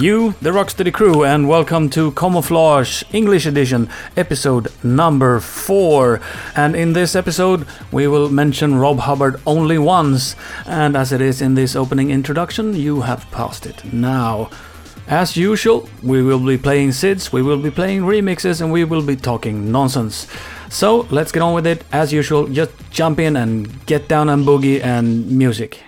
You, the Rocksteady crew, and welcome to Commoflage English Edition, episode number 4. And in this episode, we will mention Rob Hubbard only once, and as it is in this opening introduction, you have passed it now. As usual, we will be playing SIDS, we will be playing remixes, and we will be talking nonsense. So let's get on with it. As usual, just jump in and get down and boogie and music.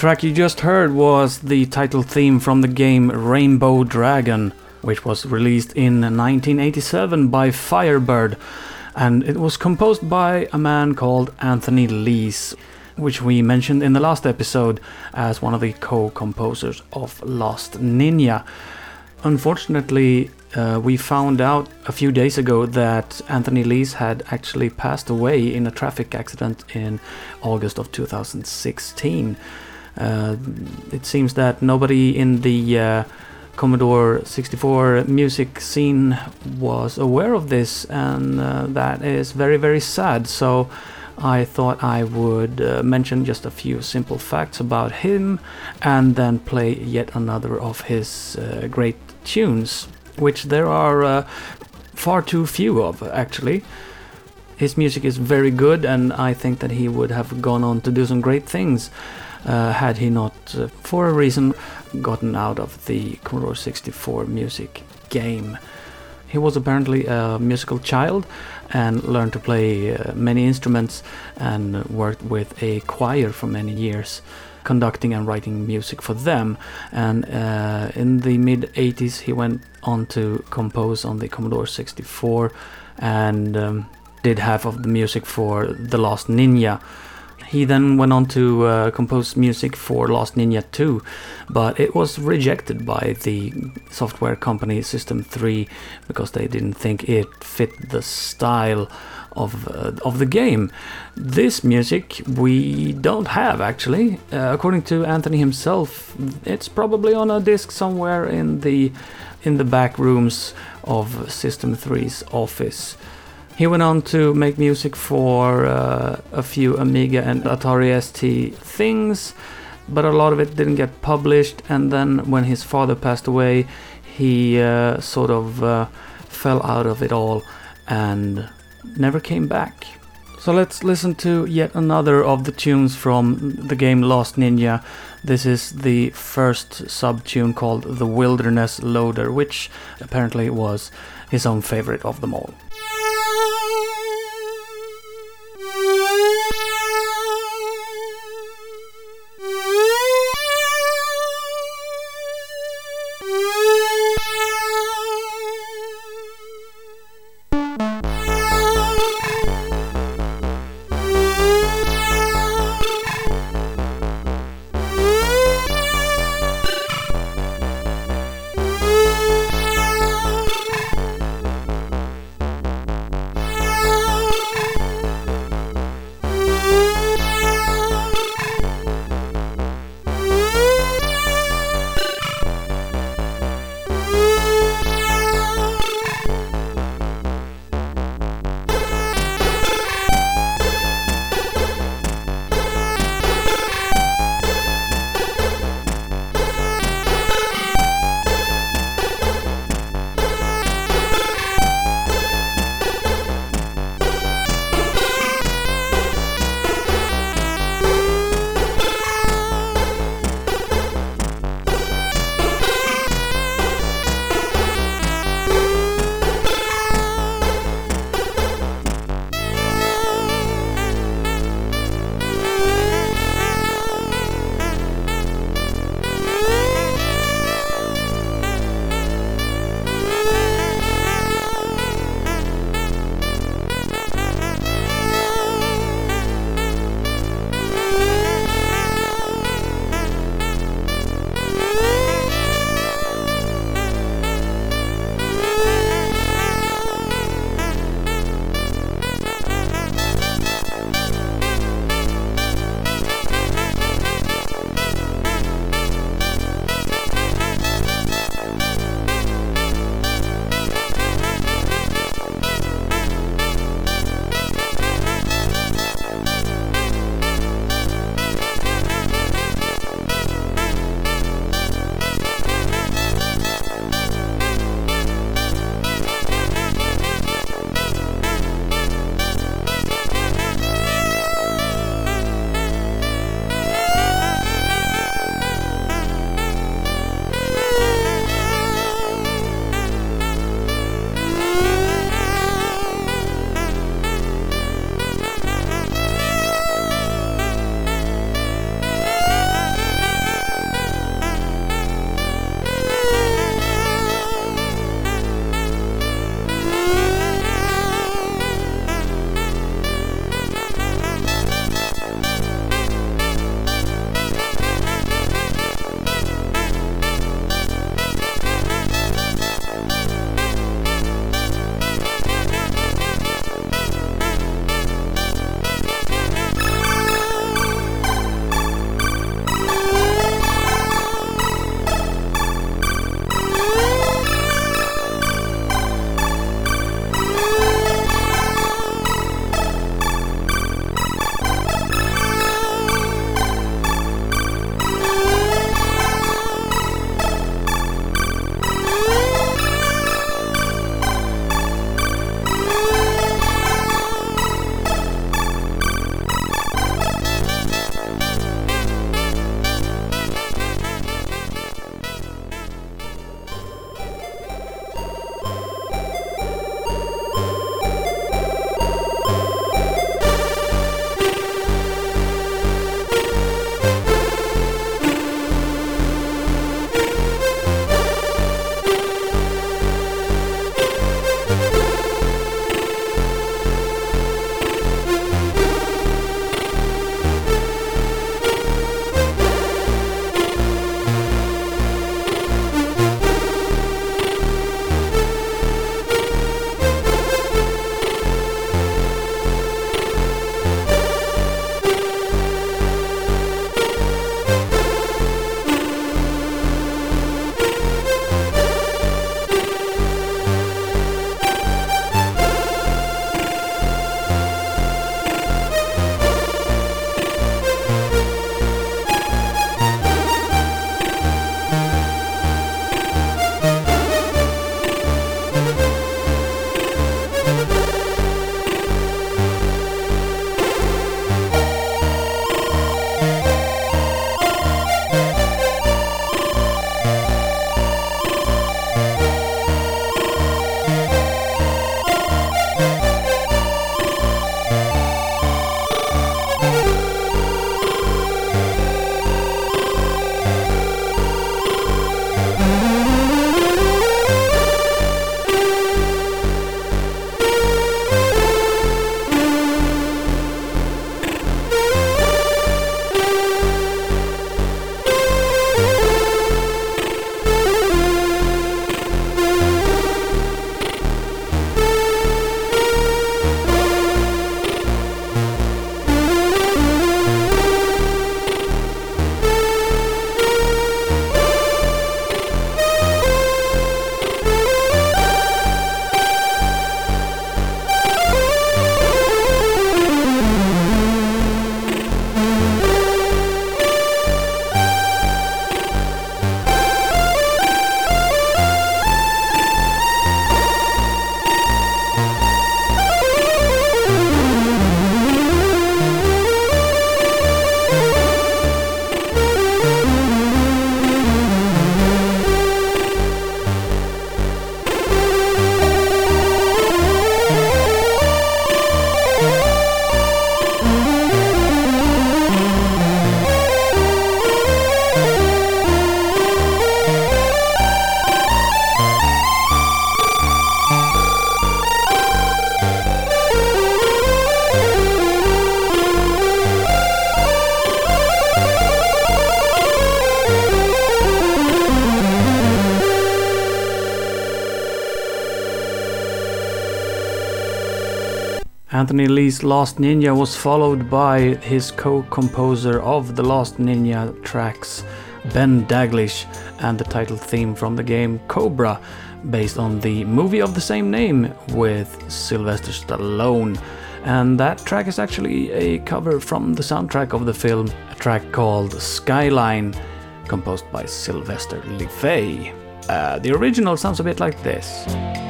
Track you just heard was the title theme from the game Rainbow Dragon, which was released in 1987 by Firebird, and it was composed by a man called Anthony Lees, which we mentioned in the last episode as one of the co composers of Last Ninja. Unfortunately, Uh, we found out a few days ago that Anthony Lees had actually passed away in a traffic accident in August of 2016. Uh, it seems that nobody in the uh, Commodore 64 music scene was aware of this, and uh, that is very, very sad. So I thought I would uh, mention just a few simple facts about him and then play yet another of his uh, great tunes which there are uh, far too few of, actually. His music is very good, and I think that he would have gone on to do some great things uh, had he not, uh, for a reason, gotten out of the Commodore 64 music game. He was apparently a musical child and learned to play uh, many instruments and worked with a choir for many years conducting and writing music for them. And uh, in the mid 80s, he went on to compose on the Commodore 64 and um, did half of the music for The Last Ninja. He then went on to uh, compose music for Last Ninja 2, but it was rejected by the software company System 3 because they didn't think it fit the style of uh, of the game. This music we don't have actually. Uh, according to Anthony himself, it's probably on a disc somewhere in the in the back rooms of System 3's office. He went on to make music for uh, a few Amiga and Atari ST things, but a lot of it didn't get published. And then when his father passed away, he uh, sort of uh, fell out of it all and never came back. So let's listen to yet another of the tunes from the game Last Ninja. This is the first sub tune called The Wilderness Loader, which apparently was his own favorite of them all. Lee's Last Ninja was followed by his co composer of the Last Ninja tracks, Ben Daglish, and the title theme from the game Cobra, based on the movie of the same name with Sylvester Stallone. And that track is actually a cover from the soundtrack of the film, a track called Skyline, composed by Sylvester Levay. Uh, the original sounds a bit like this.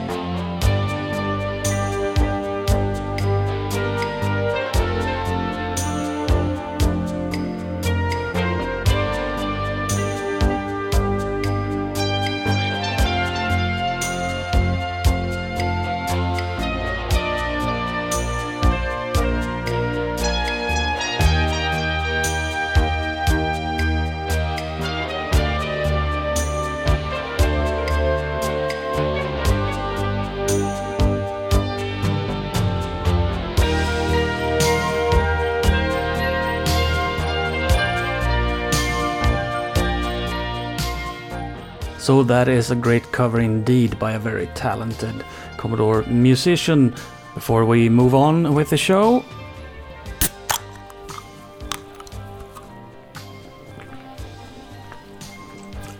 That is a great cover indeed by a very talented Commodore musician. Before we move on with the show,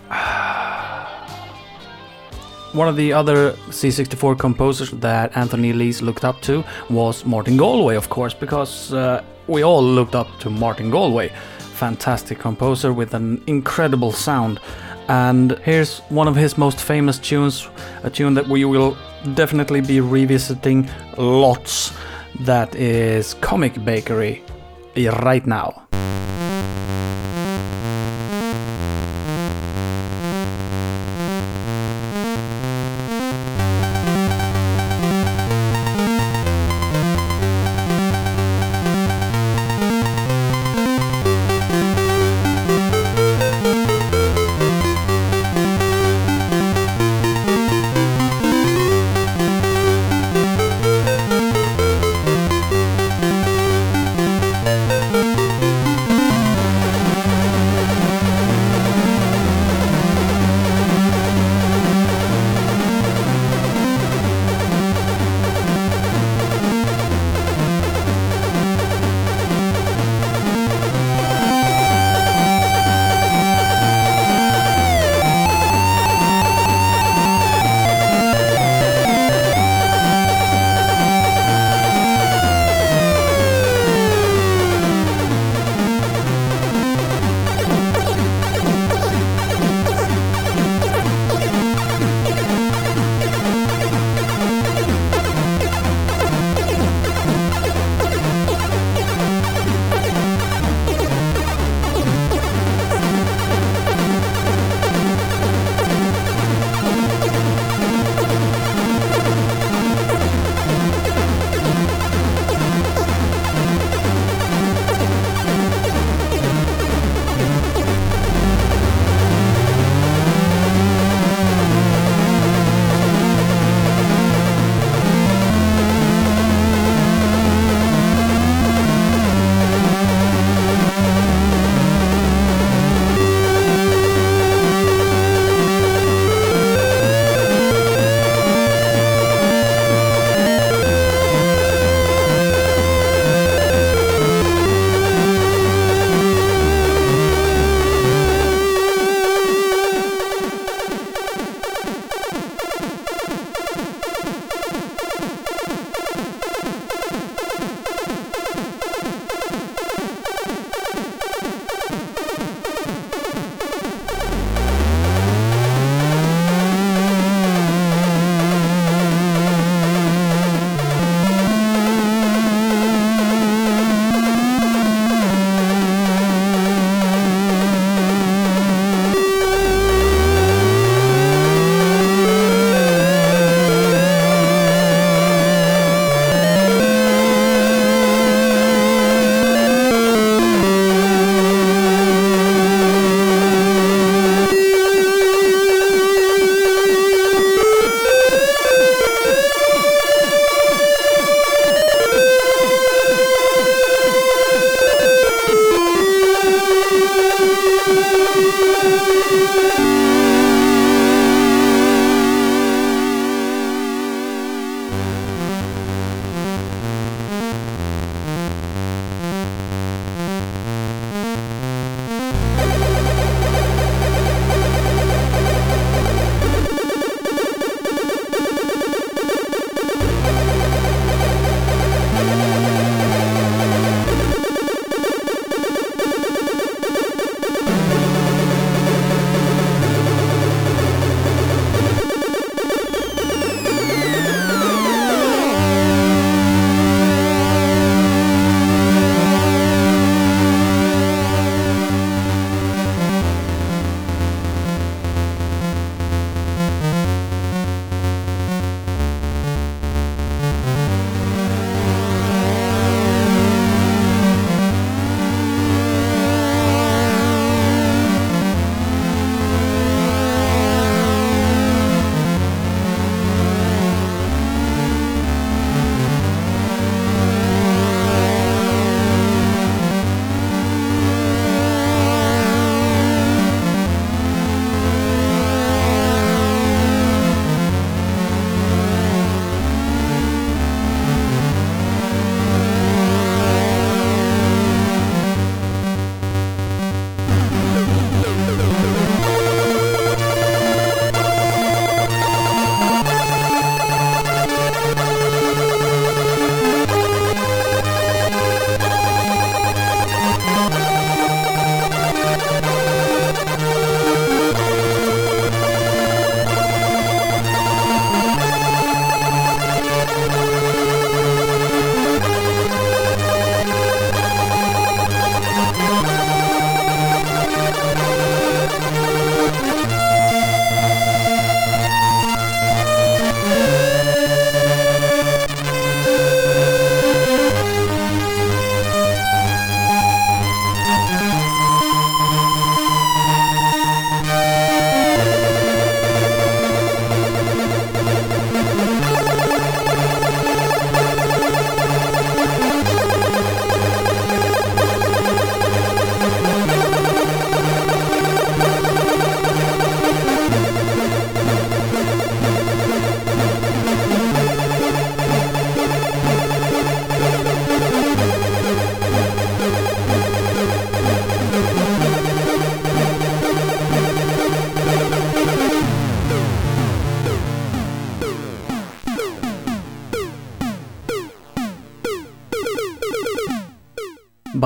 One of the other C64 composers that Anthony Lees looked up to was Martin Galway, of course, because uh, we all looked up to Martin Galway. Fantastic composer with an incredible sound and here's one of his most famous tunes, a tune that we will definitely be revisiting lots. That is Comic Bakery right now.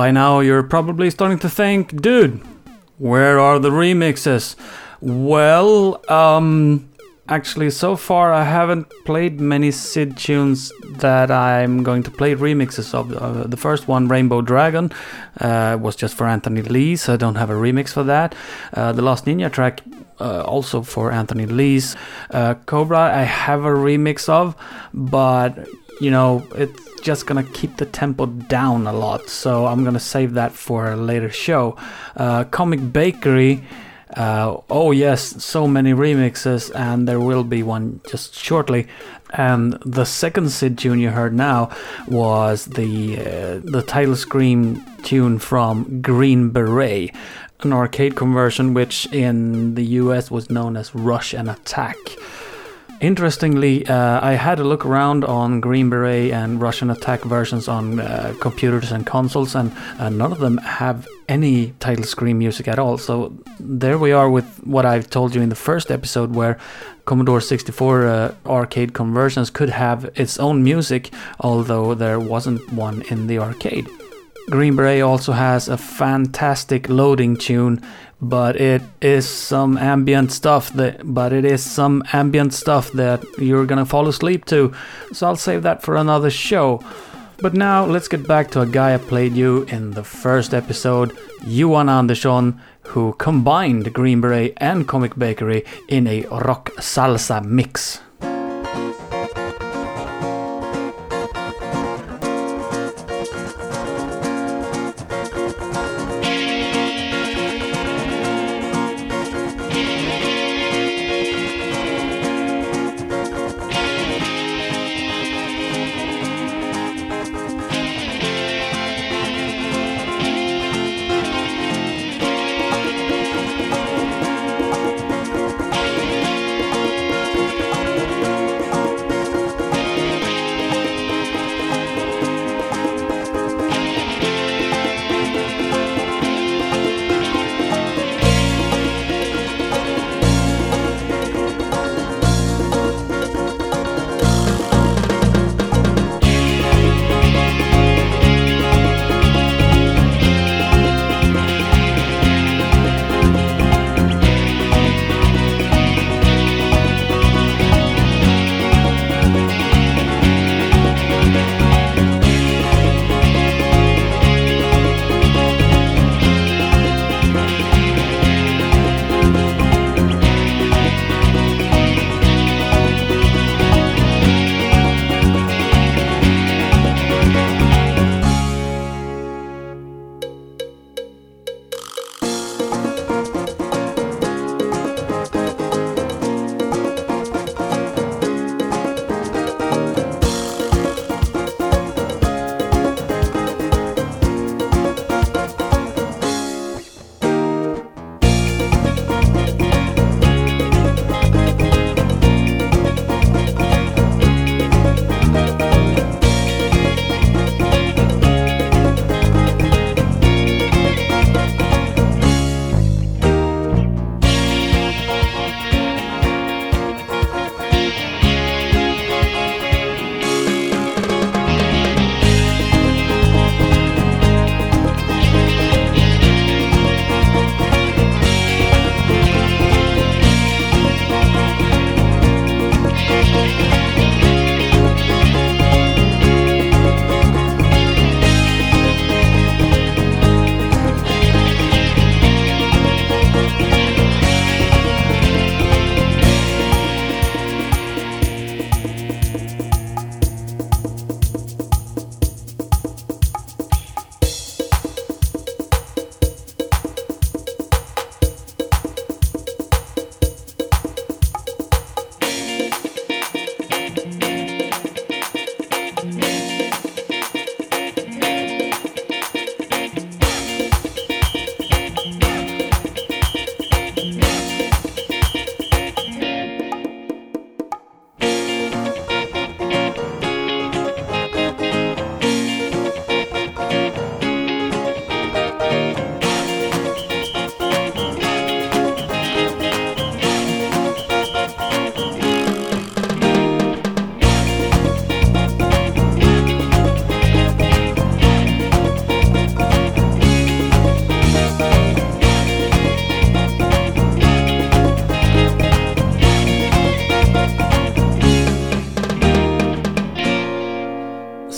By now, you're probably starting to think, dude, where are the remixes? Well, um, actually, so far I haven't played many Sid tunes that I'm going to play remixes of. Uh, the first one, Rainbow Dragon, uh, was just for Anthony Lee, so I don't have a remix for that. Uh, the Last Ninja track, uh, also for Anthony Lee's. Uh, Cobra, I have a remix of, but you know, it's just gonna keep the tempo down a lot, so I'm gonna save that for a later show. Uh, Comic Bakery. Uh, oh yes, so many remixes, and there will be one just shortly. And the second Sid tune you heard now was the uh, the title screen tune from Green Beret, an arcade conversion which in the US was known as Rush'n Attack. Interestingly, uh, I had a look around on Green Beret and Rush'n Attack versions on uh, computers and consoles, and uh, none of them have any title screen music at all. So there we are with what I've told you in the first episode, where Commodore 64 uh, arcade conversions could have its own music, although there wasn't one in the arcade. Green Beret also has a fantastic loading tune, but it is some ambient stuff that but it is some ambient stuff that you're gonna fall asleep to. So I'll save that for another show. But now let's get back to a guy I played you in the first episode, Johan Andersson, who combined Green Beret and Comic Bakery in a rock salsa mix.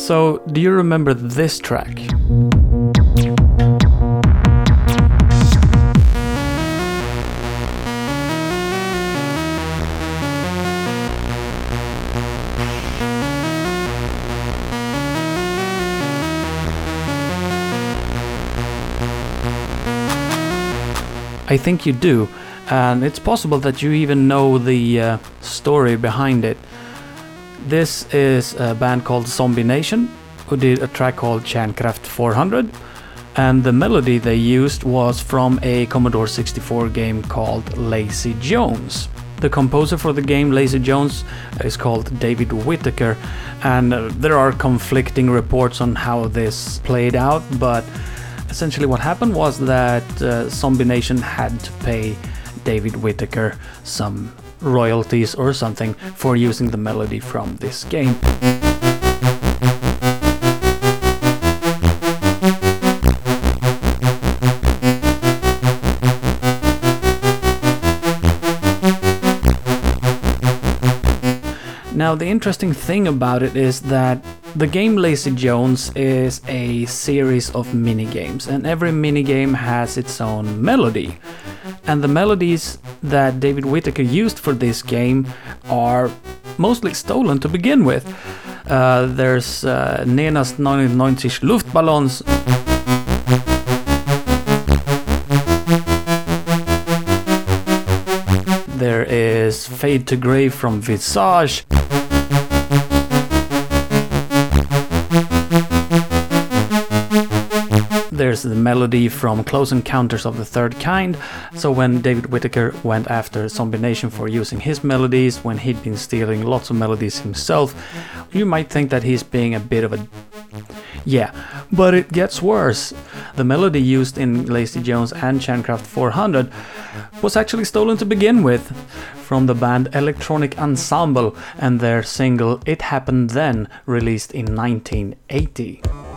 So, do you remember this track? I think you do, and it's possible that you even know the uh, story behind it. This is a band called Zombie Nation who did a track called Kärnkraft 400, and the melody they used was from a Commodore 64 game called Lazy Jones. The composer for the game, Lazy Jones, is called David Whittaker, and uh, there are conflicting reports on how this played out, but essentially what happened was that uh, Zombie Nation had to pay David Whittaker some royalties or something for using the melody from this game. Now, the interesting thing about it is that the game Lazy Jones is a series of mini games, and every mini game has its own melody. And the melodies that David Whittaker used for this game are mostly stolen to begin with. Uh, there's uh, Nenas 99 Luftballons. There is Fade to Grey from Visage. There's the melody from Close Encounters of the Third Kind. So when David Whittaker went after Zombie Nation for using his melodies, when he'd been stealing lots of melodies himself, you might think that he's being a bit of a yeah, but it gets worse. The melody used in Lazy Jones and Kärnkraft 400 was actually stolen to begin with from the band Electronic Ensemble and their single It Happened Then, released in 1980.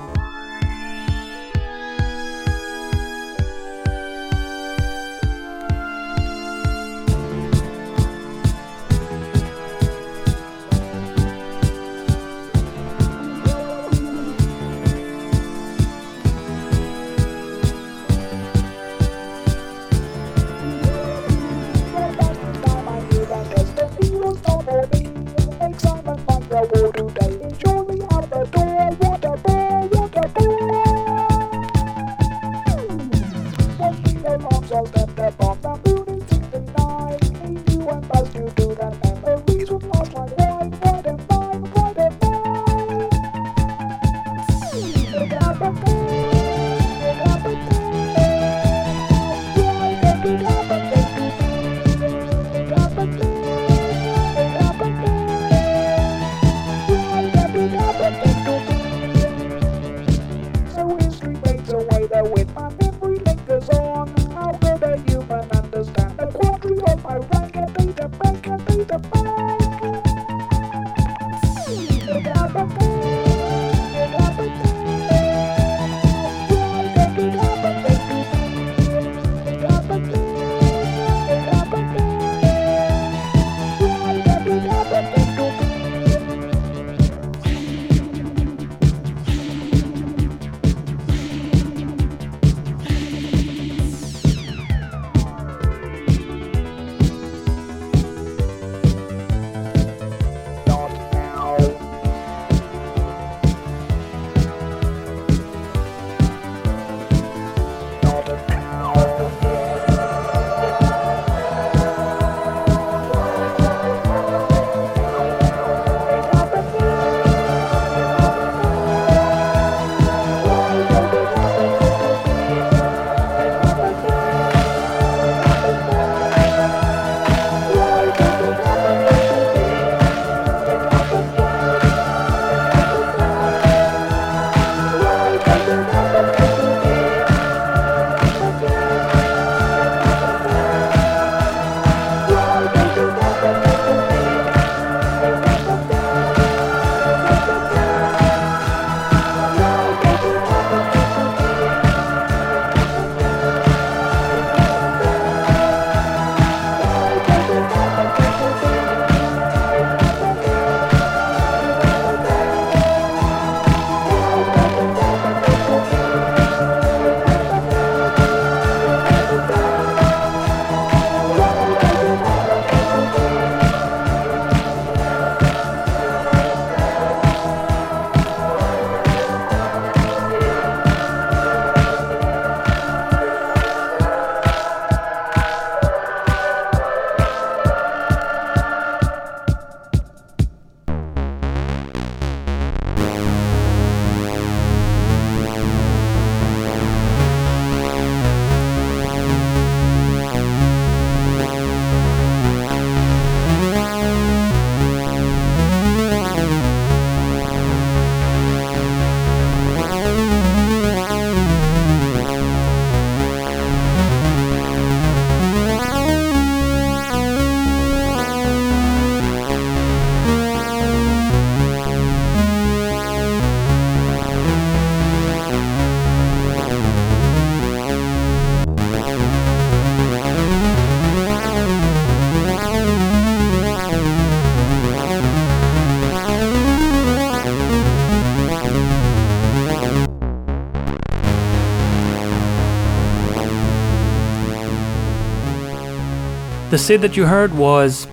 The SID that you heard was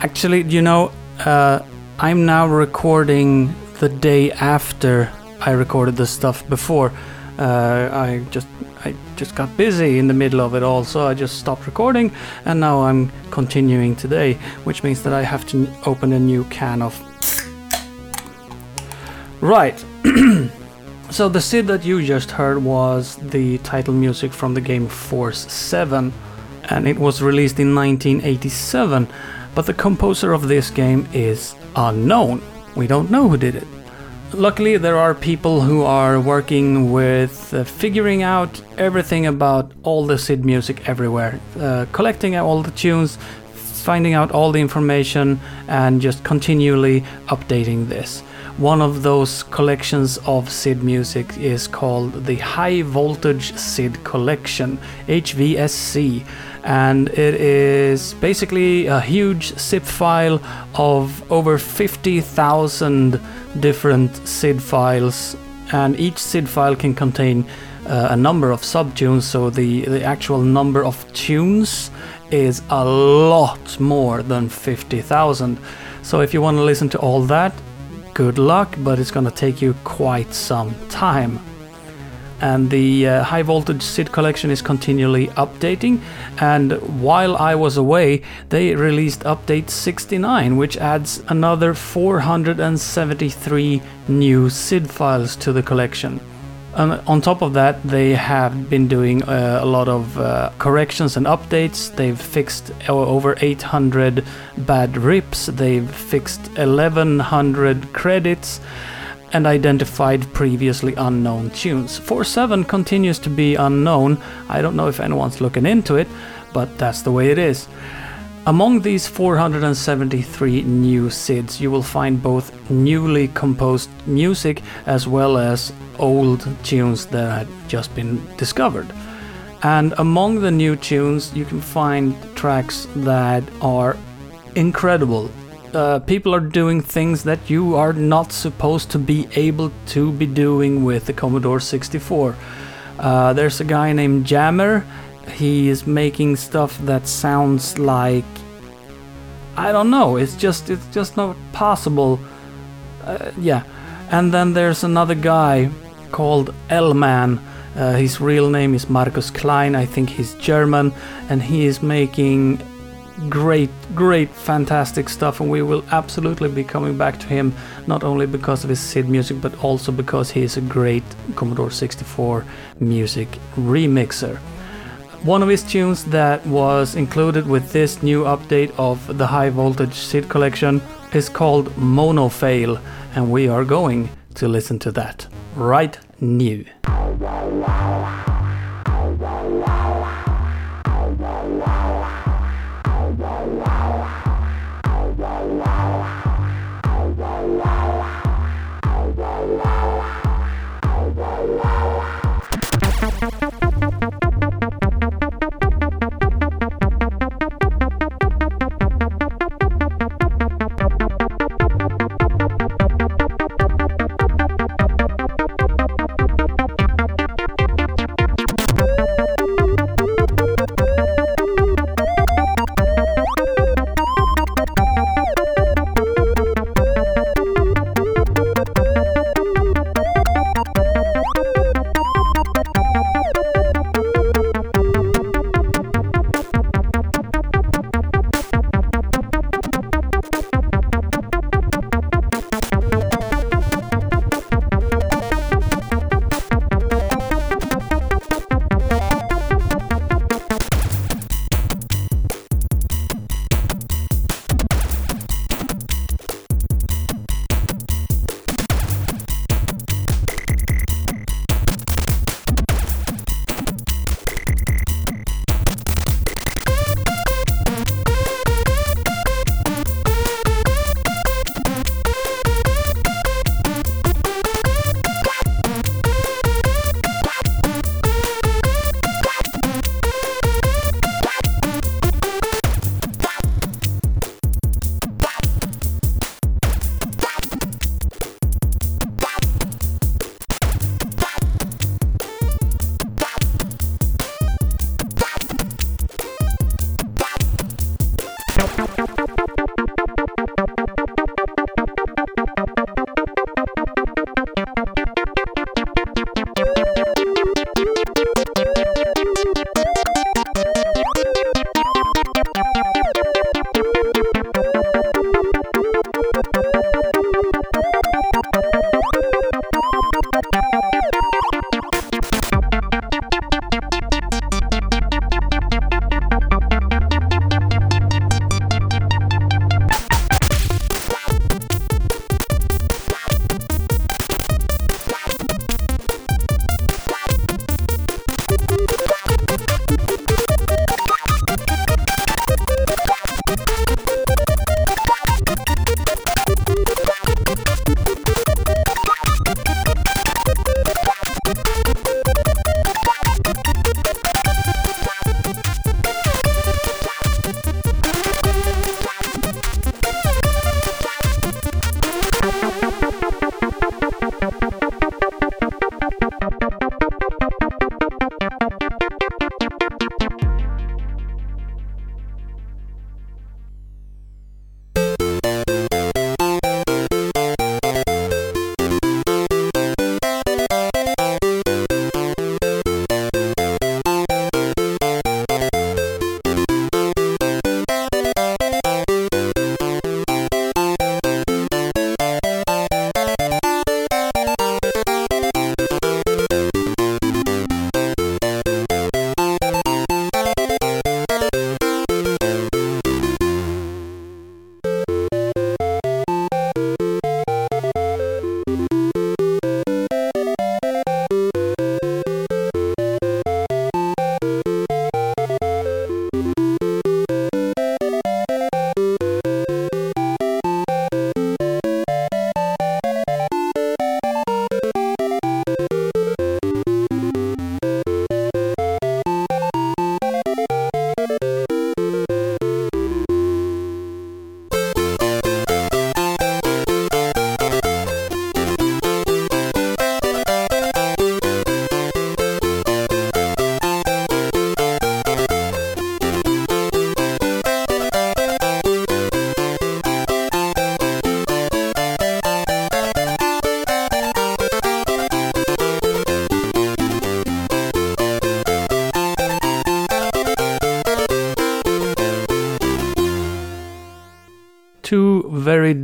actually, you know, uh, I'm now recording the day after I recorded the stuff before. Uh, I just I just got busy in the middle of it all, so I just stopped recording, and now I'm continuing today, which means that I have to open a new can of. Right. so the SID that you just heard was the title music from the game Force 7, and it was released in 1987, but the composer of this game is unknown. We don't know who did it. Luckily, there are people who are working with uh, figuring out everything about all the SID music everywhere, uh, collecting all the tunes, finding out all the information, and just continually updating this. One of those collections of SID music is called the High Voltage SID Collection, HVSC and it is basically a huge zip file of over 50,000 different SID files, and each SID file can contain uh, a number of subtunes, so the, the actual number of tunes is a lot more than 50,000. So if you want to listen to all that, good luck, but it's gonna take you quite some time and the uh, high voltage SID collection is continually updating. And while I was away, they released update 69, which adds another 473 new SID files to the collection. And on top of that, they have been doing uh, a lot of uh, corrections and updates. They've fixed over 800 bad rips, they've fixed 1100 credits and identified previously unknown tunes. Force 7 continues to be unknown. I don't know if anyone's looking into it, but that's the way it is. Among these 473 new SIDs, you will find both newly composed music as well as old tunes that had just been discovered. And among the new tunes, you can find tracks that are incredible uh, people are doing things that you are not supposed to be able to be doing with the Commodore 64. Uh, there's a guy named Jammer. He is making stuff that sounds like I don't know. It's just it's just not possible. Uh, yeah, and then there's another guy called LMan. Uh, his real name is Markus Klein. I think he's German, and he is making great, great, fantastic stuff, and we will absolutely be coming back to him not only because of his SID music, but also because he is a great Commodore 64 music remixer. One of his tunes that was included with this new update of the High Voltage SID collection is called Monofail, and we are going to listen to that right now.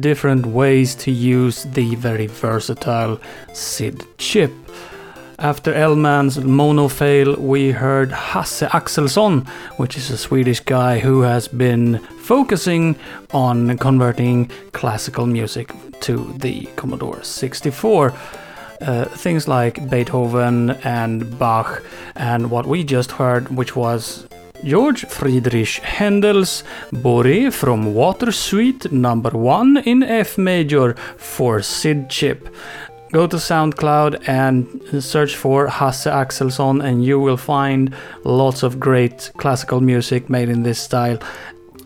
Different ways to use the very versatile SID chip. After LMan's mono fail, we heard Hasse Axelsson, which is a Swedish guy who has been focusing on converting classical music to the Commodore 64. Uh, things like Beethoven and Bach, and what we just heard, which was George Friedrich Handel's Bourrée from Water Suite number 1 in F major for SID chip. Go to SoundCloud and search for Hasse Axelsson, and you will find lots of great classical music made in this style.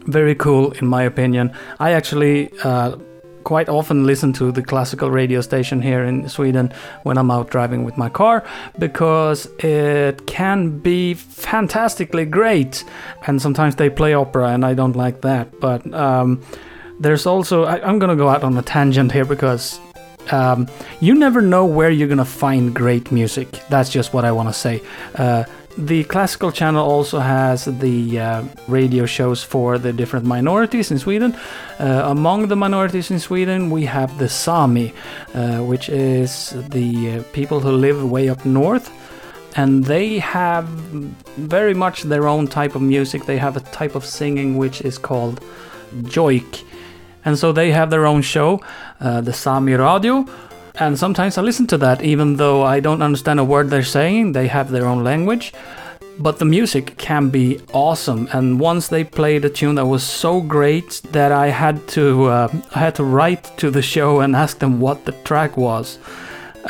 Very cool, in my opinion. I actually uh, quite often listen to the classical radio station here in Sweden when I'm out driving with my car because it can be fantastically great. And sometimes they play opera, and I don't like that. But um, there's also, I, I'm gonna go out on a tangent here because um, you never know where you're gonna find great music. That's just what I want to say. Uh, the classical channel also has the uh, radio shows for the different minorities in Sweden. Uh, among the minorities in Sweden, we have the Sami, uh, which is the uh, people who live way up north. And they have very much their own type of music. They have a type of singing which is called joik and so they have their own show, uh, the Sami Radio. And sometimes I listen to that, even though I don't understand a word they're saying. They have their own language. But the music can be awesome. And once they played a tune that was so great that I had to uh, I had to write to the show and ask them what the track was.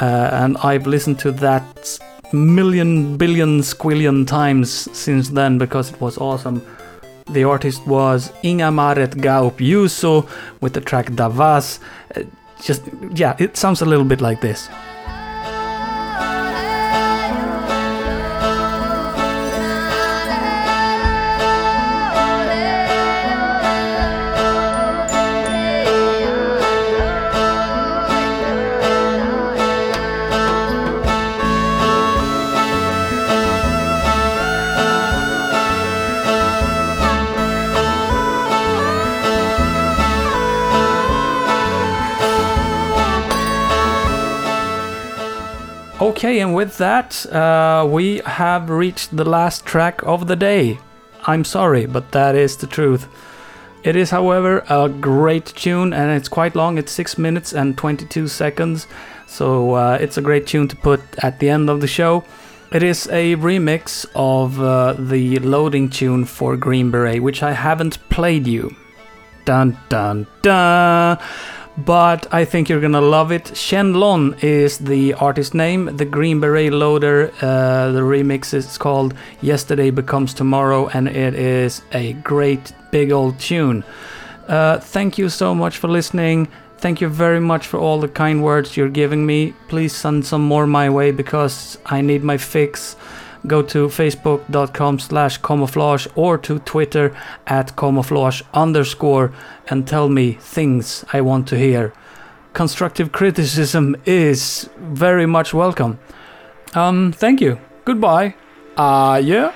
Uh, and I've listened to that million billion squillion times since then because it was awesome. The artist was Inga Maret Gaup Juuso with the track Davas. Just, yeah, it sounds a little bit like this. With that, uh, we have reached the last track of the day. I'm sorry, but that is the truth. It is, however, a great tune and it's quite long. It's 6 minutes and 22 seconds, so uh, it's a great tune to put at the end of the show. It is a remix of uh, the loading tune for Green Beret, which I haven't played you. Dun dun dun! But I think you're gonna love it. Shenlon is the artist name. The Green Beret Loader, uh, the remix is called Yesterday Becomes Tomorrow, and it is a great big old tune. Uh, thank you so much for listening. Thank you very much for all the kind words you're giving me. Please send some more my way because I need my fix go to facebook.com slash Commoflage or to Twitter at Commoflage underscore and tell me things I want to hear. Constructive criticism is very much welcome. Um, thank you. Goodbye. Uh, yeah.